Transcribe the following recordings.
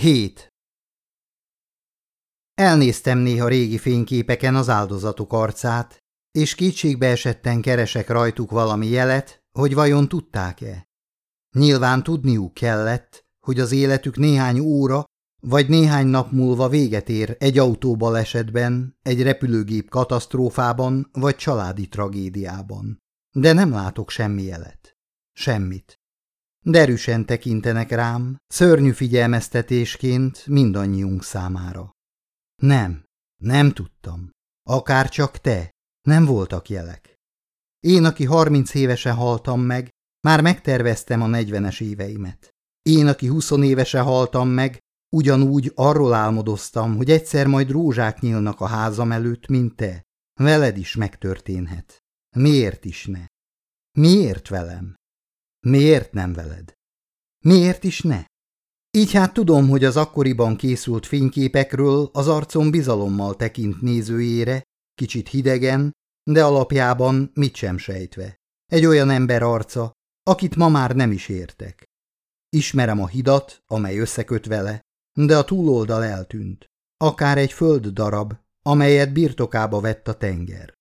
7. Elnéztem néha régi fényképeken az áldozatok arcát, és kétségbe esetten keresek rajtuk valami jelet, hogy vajon tudták-e. Nyilván tudniuk kellett, hogy az életük néhány óra vagy néhány nap múlva véget ér egy autóbalesetben, egy repülőgép katasztrófában vagy családi tragédiában. De nem látok semmi jelet. Semmit. Derűsen tekintenek rám, szörnyű figyelmeztetésként mindannyiunk számára. Nem, nem tudtam. Akár csak te, nem voltak jelek. Én, aki harminc évesen haltam meg, már megterveztem a negyvenes éveimet. Én, aki huszonévesen haltam meg, ugyanúgy arról álmodoztam, hogy egyszer majd rózsák nyílnak a házam előtt, mint te. Veled is megtörténhet. Miért is ne? Miért velem? Miért nem veled? Miért is ne? Így hát tudom, hogy az akkoriban készült fényképekről az arcom bizalommal tekint nézőjére, kicsit hidegen, de alapjában mit sem sejtve. Egy olyan ember arca, akit ma már nem is értek. Ismerem a hidat, amely összeköt vele, de a túloldal eltűnt. Akár egy föld darab, amelyet birtokába vett a tenger.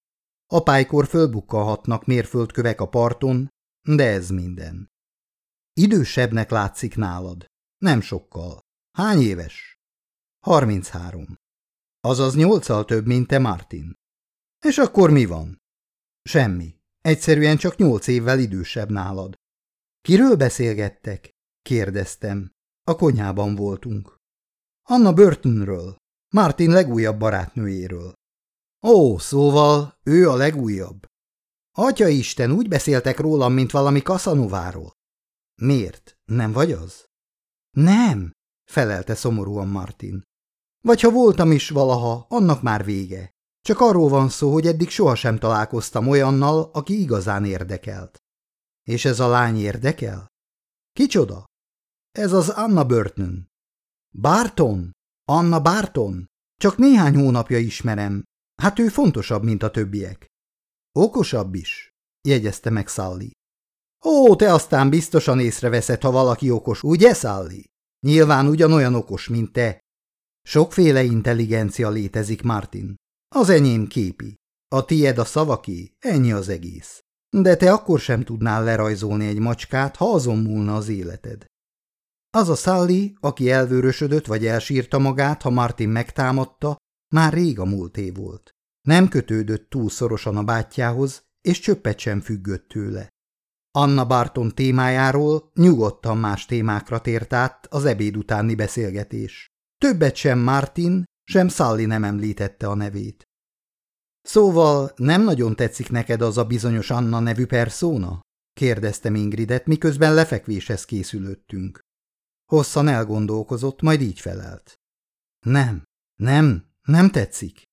Apálykor fölbukkalhatnak mérföldkövek a parton, de ez minden. Idősebbnek látszik nálad. Nem sokkal. Hány éves? Harminchárom. Azaz nyolccal több, mint te, Martin. És akkor mi van? Semmi. Egyszerűen csak nyolc évvel idősebb nálad. Kiről beszélgettek? kérdeztem. A konyhában voltunk. Anna Burtonről, Martin legújabb barátnőjéről. Ó, szóval ő a legújabb. Atya Isten, úgy beszéltek rólam, mint valami kaszanováról. Miért? Nem vagy az? Nem, felelte szomorúan Martin. Vagy ha voltam is valaha, annak már vége. Csak arról van szó, hogy eddig sohasem találkoztam olyannal, aki igazán érdekelt. És ez a lány érdekel? Kicsoda? Ez az Anna Burton. Barton? Anna Barton? Csak néhány hónapja ismerem. Hát ő fontosabb, mint a többiek. Okosabb is, jegyezte meg Sally. Ó, te aztán biztosan észreveszed, ha valaki okos, ugye, Sally? Nyilván ugyanolyan okos, mint te. Sokféle intelligencia létezik, Martin. Az enyém képi. A tied a szavaké, ennyi az egész. De te akkor sem tudnál lerajzolni egy macskát, ha azon múlna az életed. Az a Sally, aki elvörösödött vagy elsírta magát, ha Martin megtámadta, már rég a múlté volt. Nem kötődött túl szorosan a bátyjához, és csöppet sem függött tőle. Anna Barton témájáról nyugodtan más témákra tért át az ebéd utáni beszélgetés. Többet sem Martin, sem Sally nem említette a nevét. Szóval nem nagyon tetszik neked az a bizonyos Anna nevű perszóna? kérdeztem Ingridet, miközben lefekvéshez készülöttünk. Hosszan elgondolkozott, majd így felelt. Nem, nem, nem tetszik.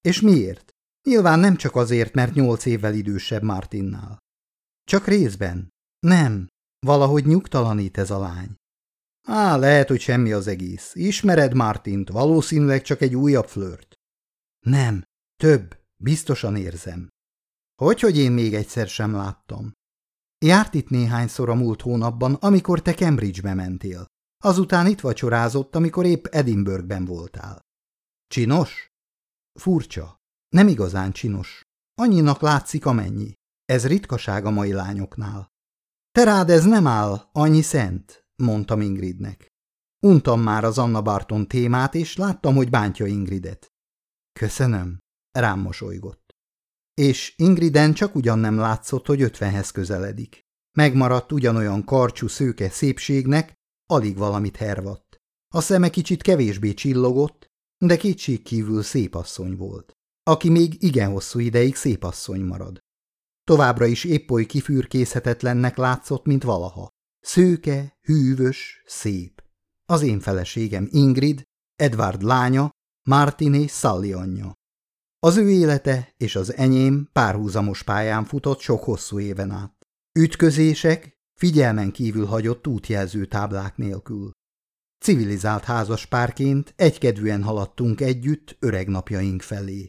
És miért? Nyilván nem csak azért, mert nyolc évvel idősebb Martinnál. Csak részben. Nem, valahogy nyugtalanít ez a lány. Á, lehet, hogy semmi az egész. Ismered Martint, valószínűleg csak egy újabb flört. Nem, több, biztosan érzem. Hogy, hogy én még egyszer sem láttam. Járt itt néhányszor a múlt hónapban, amikor te Cambridge-be mentél. Azután itt vacsorázott, amikor épp Edinburghben voltál. Csinos? Furcsa. Nem igazán csinos. Annyinak látszik amennyi. Ez ritkaság a mai lányoknál. Te rád ez nem áll, annyi szent, mondtam Ingridnek. Untam már az Anna Barton témát, és láttam, hogy bántja Ingridet. Köszönöm, rám mosolygott. És Ingriden csak ugyan nem látszott, hogy ötvenhez közeledik. Megmaradt ugyanolyan karcsú szőke szépségnek, alig valamit hervadt. A szeme kicsit kevésbé csillogott, de kétség kívül szép asszony volt, aki még igen hosszú ideig szép asszony marad. Továbbra is épp oly kifürkészhetetlennek látszott, mint valaha. Szőke, hűvös, szép. Az én feleségem Ingrid, Edward lánya, Martin és Sally anyja. Az ő élete és az enyém párhuzamos pályán futott sok hosszú éven át. Ütközések, figyelmen kívül hagyott útjelző táblák nélkül. Civilizált házaspárként egykedvűen haladtunk együtt öreg napjaink felé.